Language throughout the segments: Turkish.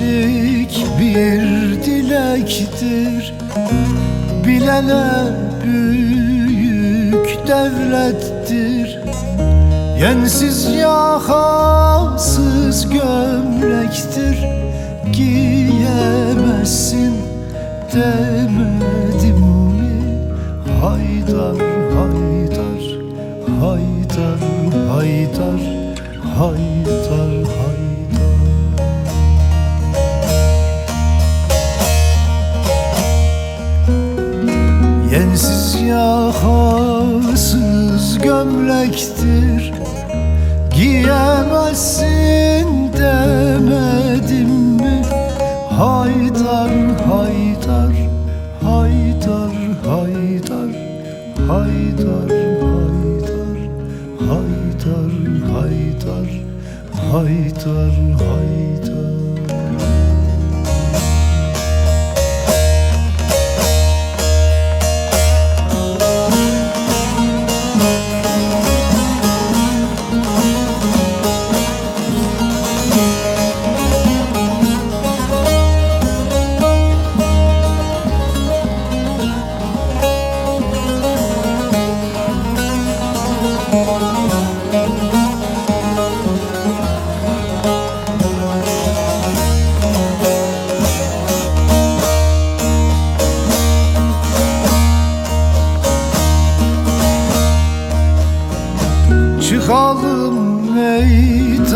gençlik bir dilektir. Bilene büyük devlettir. Yensiz yakasız gömlektir. Giyemezsin demedim mi? Haydar haydar haydar haydar haydar haydar yakasız gömlektir. Giyemezsin demedim mi? Haydar haydar haydar haydar haydar haydar haydar haydar haydar haydar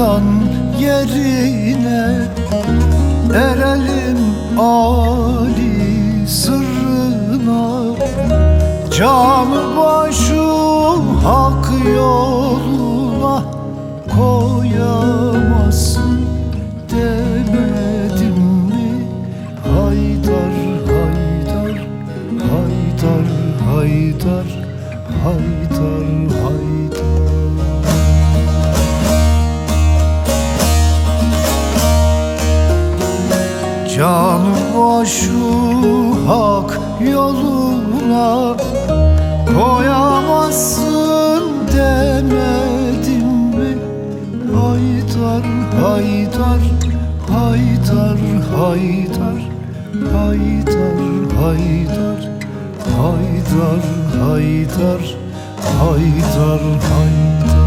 meydan yerine Erelim Ali sırrına. Canı başı hak yoluna Koyamazsın demedim mi? Haydar haydar haydar haydar haydar Canım boşu hak yoluna Koyamazsın demedim mi? Haydar haydar haydar haydar Haydar haydar haydar haydar haydar haydar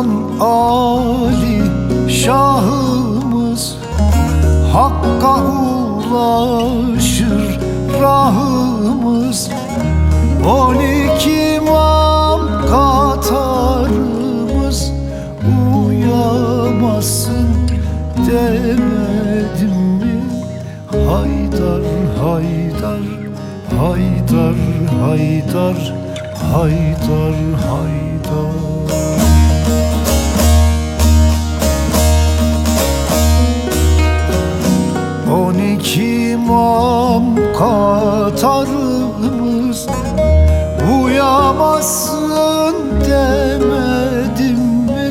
sultan Ali Şahımız Hakka ulaşır rahımız. On iki imam katarımız Uyamazsın demedim mi? Haydar haydar haydar haydar haydar haydar imam katarımız Uyamazsın demedim mi?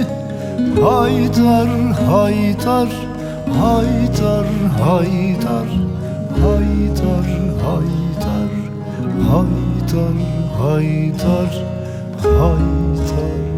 Haydar haydar haydar haydar Haydar haydar haydar haydar haydar